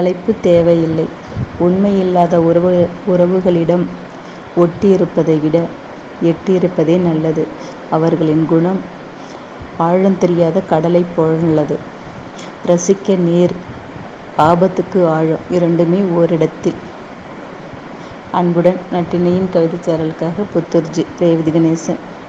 அழைப்பு தேவையில்லை. உண்மையில்லாத உறவு உறவுகளிடம் ஒட்டியிருப்பதை விட எட்டியிருப்பதே நல்லது. அவர்களின் குணம் ஆழம் தெரியாத கடலை போலுள்ளது. ரசிக்க நீர் ஆபத்துக்கு ஆழம் இரண்டுமே ஓரிடத்தில். அன்புடன் நட்டினையின் கவிதைச் சேரலுக்காக புத்தூர்ஜி ரேவதி கணேசன்